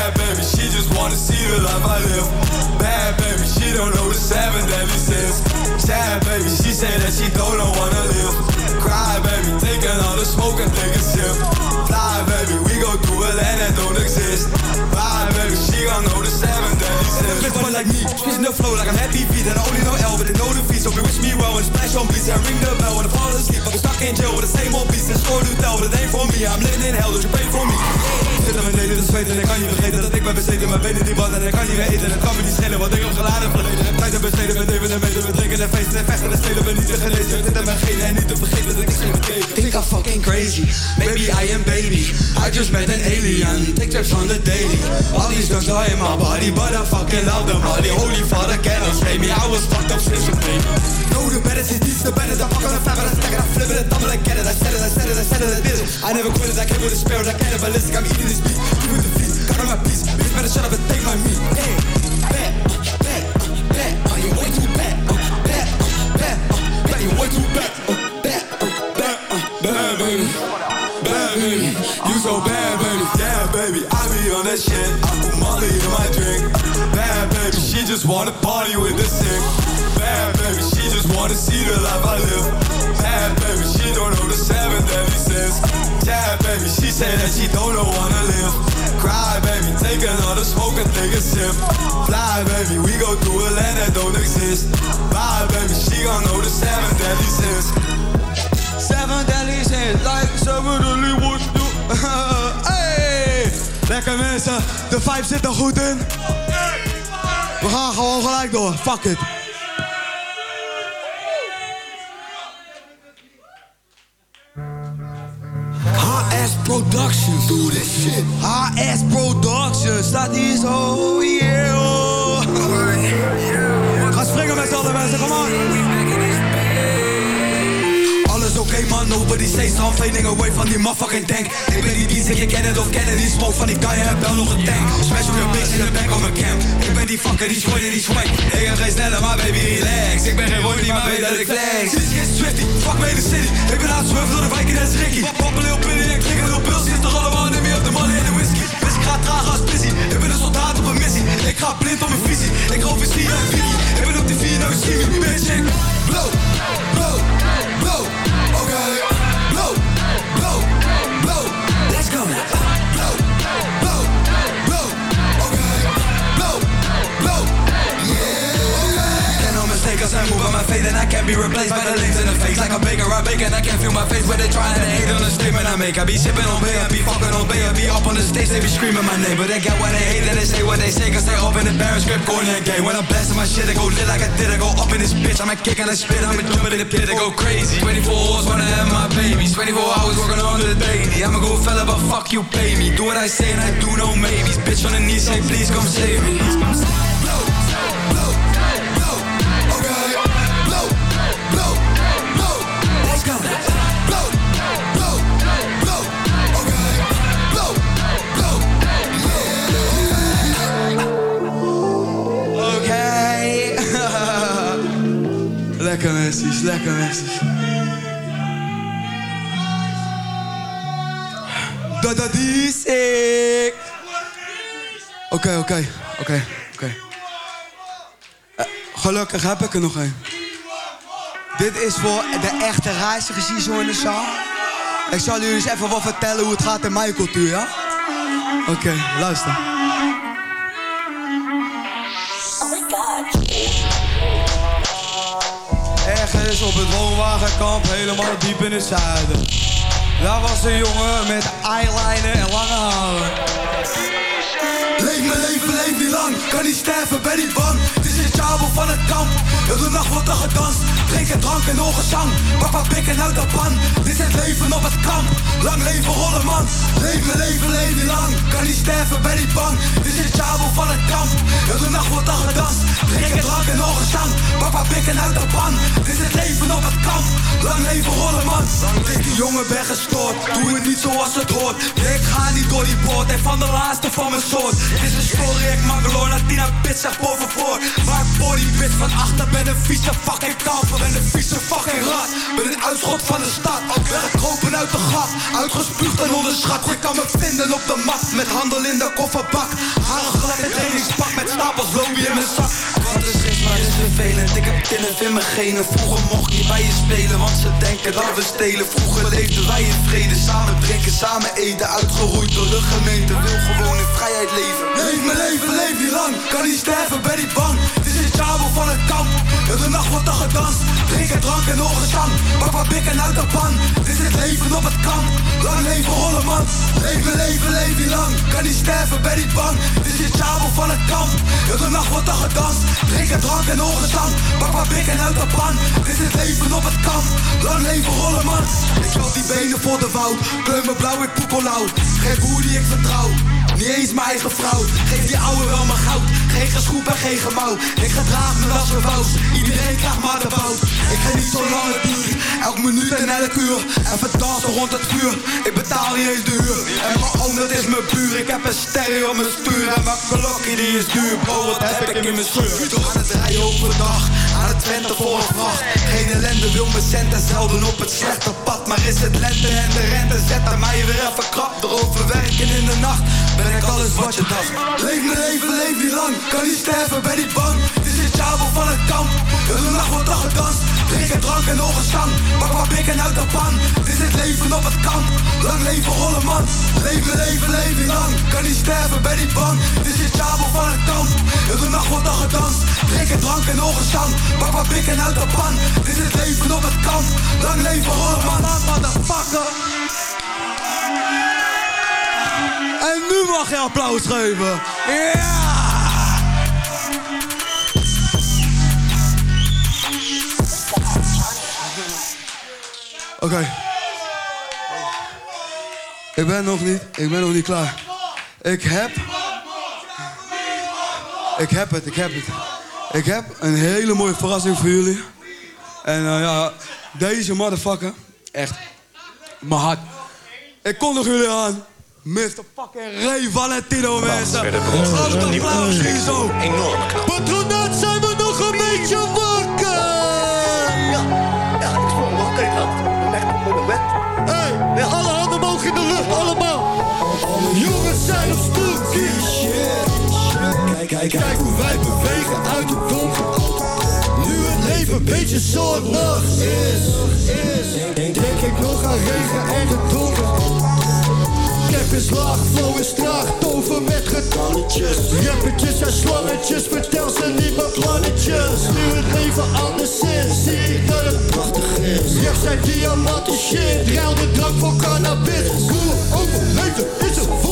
Bad baby, she just wanna see the life I live. Bad baby, she don't know the seven deadly sins. Sad baby, she say that she don't know wanna live. Cry baby, taking all the smoke and take a sip. Fly baby, we go to a land that don't exist. Bye baby, she gon' know the seven deadly sins. Bitch boy like me, spitting the flow like I'm happy feet And I only know L, but they know the feet So we wish me well and splash on beats And ring the bell when I fall asleep I'm stuck in jail with the same old beats And to tell, but it ain't for me I'm living in hell, dus you pray for me beneden, te zweten en ik kan niet vergeten Dat ik ben bezeten, maar weet niet wat En ik kan niet meer eten, het kan me niet schelen Wat ik op geladen verleden. Tijd te besteden, met even en meten We drinken en feesten en vechten en stelen. We niet te gelezen, dit en mijn genen En niet te vergeten dat ik geen bekeken Think I'm fucking crazy, maybe I am baby. I just met an alien, pictures on the daily. All these drugs are in my body, but I fucking love them Holy, holy father cannot save me, I was fucked up since a baby No, the better is this, the better, the fuck on the fab, I stack it, I flip it, I double, I get it, I said it, I said it, I said it, I did it. I never quit it, I came with a spirit, I cannibalistic, I'm eating this beat, give it the feast, cut on my piece, bitch better shut up and take my meat, hey, bet, bet, bet, are you way too bad, bet, bet, bet, you way too bet, bet, you so bad baby, Yeah, baby, I be on that shit. I Molly in my drink. Bad baby, she just wanna party with the sick. Bad baby, she just wanna see the life I live. Bad baby, she don't know the seven deadly sins. Yeah, baby, she say that she don't know wanna live. Cry, baby, take another smoke and take a sip. Fly, baby, we go through a land that don't exist. Bye, baby, she gon' know the seven deadly sins. Seven deadly sins, like seven deadly what you Hey! Lekker mensen, de vibe zit er goed in. We gaan gewoon gelijk door, fuck it. HS Productions, do this shit. HS Productions, staat hier zo, yeah. oh. Ga springen met z'n allen mensen, kom on. Oké man, nobody say something Fading away van die motherfucking tank. Ik ben die dienst, je ken het of kennen Die smoke van die guy, heb wel nog een tank. Smash op je bitch in de back of mijn camp. Ik ben die fucker, die schoot en die swag. Ik heb geen snelle, maar baby relax. Ik ben geen Roy, maar weet dat ik flex. Dit is geen Swifty, fuck me in the city. Ik ben aan het door de wijk en dat is Ricky. Pop een pillen en klik een lil pils Zit toch allemaal niet meer op de money en de whisky. Bitch, ik ga traag als busy Ik ben een soldaat op een missie. Ik ga blind op mijn visie. Ik ga over ski en Vicky. Ik ben op die vier, nou zie me Bitch, ik blow, blow Let's cause I move on my faith And I can't be replaced by the links in the face Like a baker, I bake and I can't feel my face When they trying to hate on the statement I make. I be sipping on beer, I be fucking on beer be up on the stage, they be screaming my name. But they get what they hate and they say what they say Cause they open the barren script, corny and gay When I'm blasting my shit, I go lit like I did I go up in this bitch, I'm a kick and I spit I'm a jump in the pit, I go crazy. 24 hours when I have my babies 24 hours working on the daily. I'm a good fella, but fuck you, pay me. Do what I say and I do no maybes. Bitch on the knees, say please come save me lekker messies Dat dat is ik Oké, oké, oké, oké. Eh, Gelukkig heb ik er nog een. Dit is voor de echte reizigers hier zo in de zaal. Ik zal jullie eens even wat vertellen hoe het gaat in mijn cultuur, ja? Oké, luister. Op het woonwagenkamp, helemaal diep in het zuiden. Daar was een jongen met eyeliner en lange haren. Leef mijn leven, leef niet lang. Kan niet sterven, ben niet bang. Het is een jabel van het kamp. Heel de nacht wordt er gedanst. Drinken drank en gezang. Papa pikken uit de pan. Dit is het leven op het kamp. Lang leven rollen man. Leef mijn leven, leef niet lang. Kan niet sterven, ben niet bang. Dit is het jabel van het kamp. Heel de nacht wordt er gedanst. Drinken drank en gezang. Papa pikken uit de pan. Dit is het leven op het kamp. Lang leven rollen man. Ik die jongen ben gestoord. Doe het niet zoals het hoort. Ik ga niet door die poort. En van de laatste van mijn soort. Het is een story, ik maak Lorna Tina Pit zeg boven voor. Body bitch van achter ben een vieze fucking kamper. Ben een vieze fucking rat. Ben een uitschot van de stad. Ben gekropen uit de gat. Uitgespuugd en onderschat. Je kan me vinden op de mat. Met handel in de kofferbak. Haren glad in trainingspak. Met stapels lobby in mijn zak. Wat is maar is vervelend. Ik heb kennis in mijn genen. Vroeger mocht niet bij je spelen. Want ze denken dat we stelen. Vroeger leefden wij in vrede. Samen drinken, samen eten. Uitgeroeid door de gemeente. Wil gewoon in vrijheid leven. Leef mijn leven, leef niet lang. Kan niet sterven, ben niet bang. Het is het van het kamp. De nacht wordt er gedanst. Drinken drank en gezang. Papa bikken uit de pan. Dit is het leven op het kamp. Lang leven rollen man. Leef mijn leven, leef niet lang. Kan niet sterven, ben niet bang. Dit is het van het kamp. De nacht wordt er gedanst. Drinken drank en gezang. Papa bikken uit de pan. Dit is het leven op het kamp. Lang leven rollen man. Ik loop die benen voor de woud. Kleur me blauw, ik poepelauw. Geen boer die ik vertrouw. Niet eens mijn eigen vrouw. Geef die ouwe wel mijn goud. Geen geschoep en geen gemouw. Ik gedraag me als een. Iedereen krijgt maar de bout. Ik ga niet zo lang het duurt. Elk minuut en elk uur. Even dansen rond het vuur. Ik betaal niet eens de huur. En mijn oom dat is mijn buur. Ik heb een stereo op mijn stuur. En mijn klokje die is duur. Bro, wat heb ik in mijn schuur? Aan het rijden overdag. Aan het Twente voor een vracht. Ellende wil mijn centen zelden op het slechte pad. Maar is het lente en de rente zetten mij weer even krap. Erover werken in de nacht. Ben ik alles wat je dacht. Leef mijn leven, leef niet lang. Kan niet sterven, ben niet bang. Jabel van het kamp. Heel de nacht wordt er gedanst. Drinken drank en gezang. Pak maar bikken uit de pan. Dit is het leven op het kamp. Lang leven rollen man. Leef mijn leven, leef niet lang. Kan niet sterven, ben niet bang. Dit is het jabel van het kamp. Heel de nacht wordt er gedanst. Drinken drank en gezang. Pak maar bikken uit de pan. Dit is het leven op het kamp. Lang leven rollen man. Motherfucker. En nu mag je applaus geven. Ja! Oké. Ik ben nog niet, ik ben nog niet klaar. Ik heb... Ik heb het, ik heb het. Ik heb een hele mooie verrassing voor jullie. En uh, ja, deze motherfucker, echt, mijn hart. Ik kondig jullie aan. Mr. fucking Ray Valentino, mensen. Groot applaus hier zo. Enorme knap. Hey, alle handen omhoog in de lucht, allemaal. Alle jongens zijn op spooky. Kijk, kijk, kijk hoe wij bewegen uit het donker. Nu het leven een beetje zonnig is. is. Denk ik nog aan regen en gedonker. Cap is laag, flow is traag, tover met getannetjes. Rappertjes en slangetjes, vertel ze niet mijn plannetjes. Nu het leven anders is, zie ik dat het prachtig is. Rechts zijn diamanten shit, ruil de drank voor cannabis. Hoe overleven is een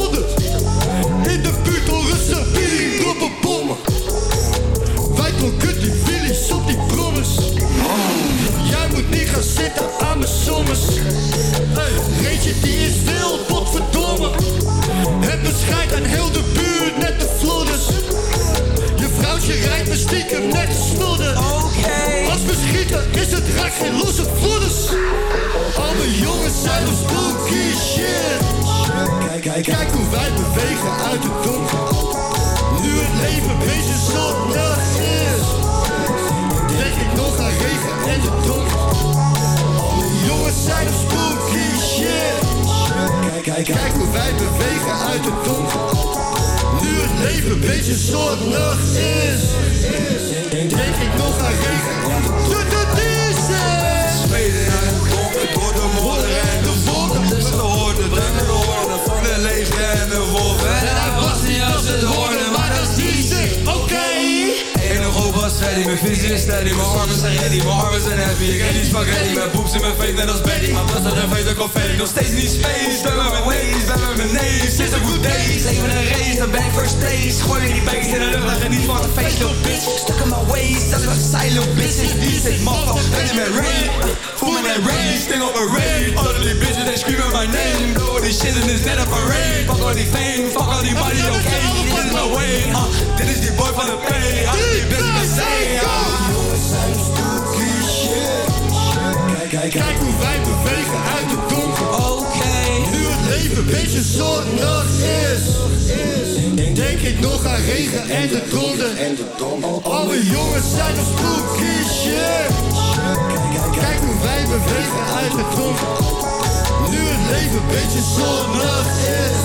Nu het leven een beetje zonnig is.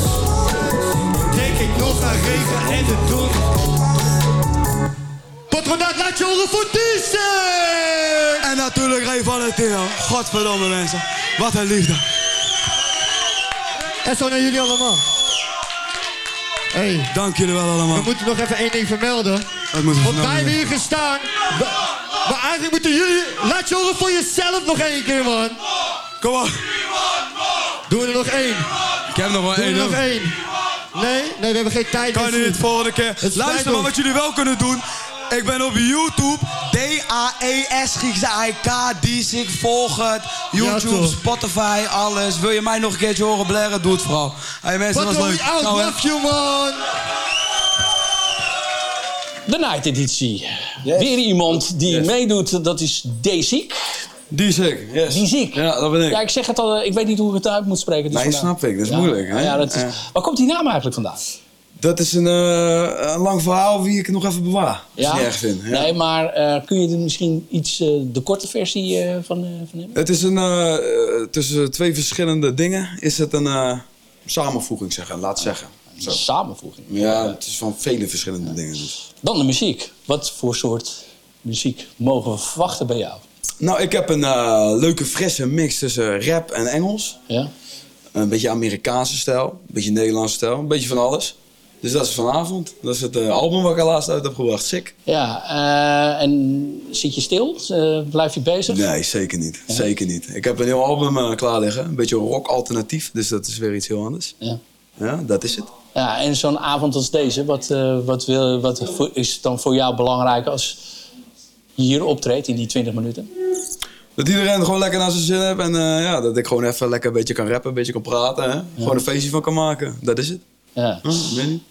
Denk ik nog aan regen en de donder. Patronaat, laat je horen voor En natuurlijk Ray Valentino. Godverdomme mensen. Wat een liefde. En zo naar jullie allemaal. Hey, Dank jullie wel allemaal. we moeten nog even één ding vermelden. Want wij hebben hier gestaan. Maar- Maar eigenlijk moeten jullie... Laat je horen voor jezelf nog één keer, man. Kom op. Doen we er nog één. Ik heb nog we één. er nog één. Nee? Nee, we hebben geen tijd. Kan niet, volgende keer. Luister maar wat jullie wel kunnen doen. Ik ben op YouTube. D-A-E-S Griekse I-K. D-Sick. Volg het. YouTube. Spotify, alles. Wil je mij nog een keertje horen blaren? Doe het vooral. Hey mensen, was leuk. out, Nou, love you, man. De Night Editie. Weer iemand die meedoet, dat is D-Ziek. Die ziek, yes. Die ziek. Ja, dat ben ik. Ja, ik zeg het al, eh, ik weet niet hoe ik het uit moet spreken. Is Nee, vandaag- snap ik. Dat is Ja, moeilijk. Hè? Ja, dat is, Ja. Waar komt die naam eigenlijk vandaan? Dat is een, eh, een lang verhaal wie ik nog even bewaar. Als je erg vind. Ja. Nee, maar eh, kun je er misschien iets, de korte versie van, van hebben? Het is een, tussen twee verschillende dingen is het een samenvoeging, zeggen, laat zeggen. Zo. Samenvoeging? Ja, het is van vele verschillende dingen. Dus. Dan de muziek. Wat voor soort muziek mogen we verwachten bij jou? Nou, ik heb een eh, leuke frisse mix tussen rap en Engels. Ja. Een beetje Amerikaanse stijl, een beetje Nederlandse stijl, een beetje van alles. Dus dat is vanavond. Dat is het eh, album wat ik laatst uit heb gebracht. Sick. Ja, eh, en zit je stil? Blijf je bezig? Nee, zeker niet. Zeker niet. Ik heb een heel album klaar liggen. Een beetje rock alternatief. Dus dat is weer iets heel anders. Ja. Ja, dat is het. Ja, en zo'n avond als deze, wat, wat, wil, wat voor- is dan voor jou belangrijk als hier optreedt in die 20 minuten? Dat iedereen gewoon lekker naar zijn zin heeft. En eh, ja, dat ik gewoon even lekker een beetje kan rappen, een beetje kan praten. Hè? Gewoon een feestje van kan maken. Dat is het. Ja. Huh, weet niet?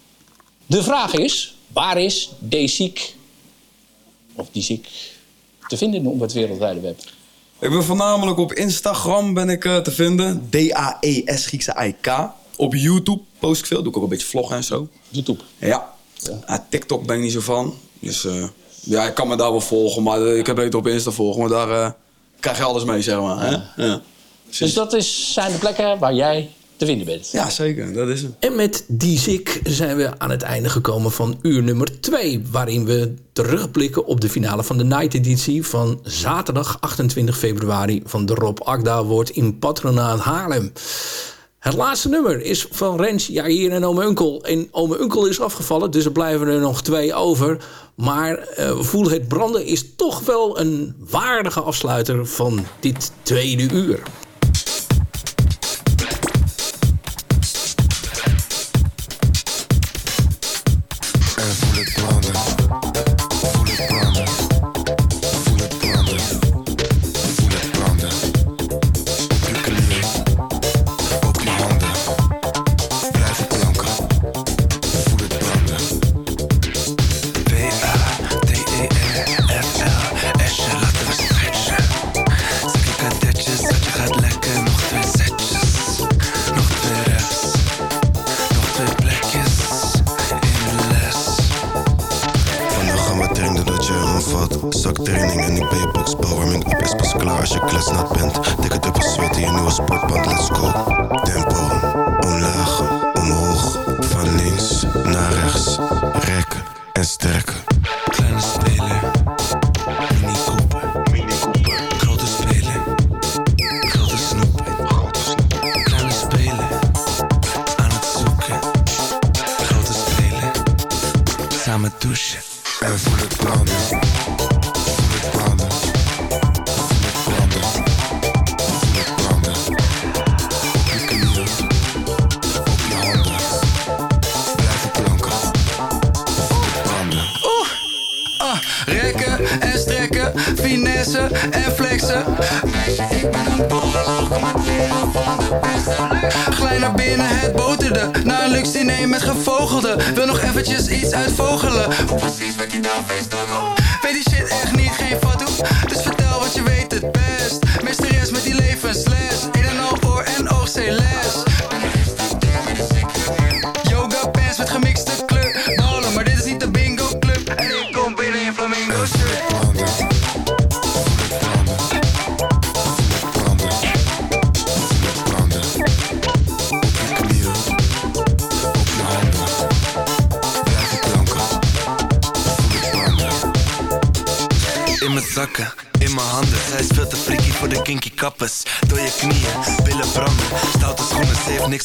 De vraag is, waar is D-Ziek, of die ziek, te vinden op het wereldwijde web? Ik ben voornamelijk op Instagram ben ik, eh, te vinden. D-A-E-S Griekse I-K. Op YouTube post ik veel. Doe ik ook een beetje vloggen en zo. YouTube? Ja. Ah, TikTok ben ik niet zo van. Dus eh, ja, ik kan me daar wel volgen. Maar eh, ik heb beter op Insta volgen. Maar daar eh, krijg je alles mee, zeg maar. Hè? Ja. Dus dat is, zijn de plekken waar jij te vinden bent? ja, zeker. Dat is het. En met die zik zijn we aan het einde gekomen van uur nummer 2. Waarin we terugblikken op de finale van de Night Editie van zaterdag 28 februari van de Rob Agda Award in Patronaat Haarlem. Het laatste nummer is van Rens, Jair en Ome Unkel. En Ome Unkel is afgevallen, dus er blijven er nog twee over. Maar eh, Voel het branden is toch wel een waardige afsluiter van dit tweede uur. Is pas klaar als je kletsnat bent. Dikke dubbel zweet in je nieuwe sportband, let's go. Tempo,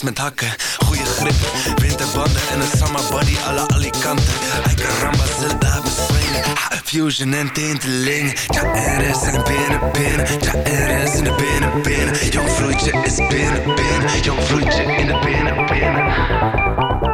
met hakken, goede grip, winterbanden en een summer body alle kanten. Ay caramba, Zelda, daar bespringen. fusion en tinteling. Ja, er is in de binnen, binnen, ja, er is in de binnen, binnen. Jong vloedje is binnen, binnen, jong vloedje in de binnen, binnen.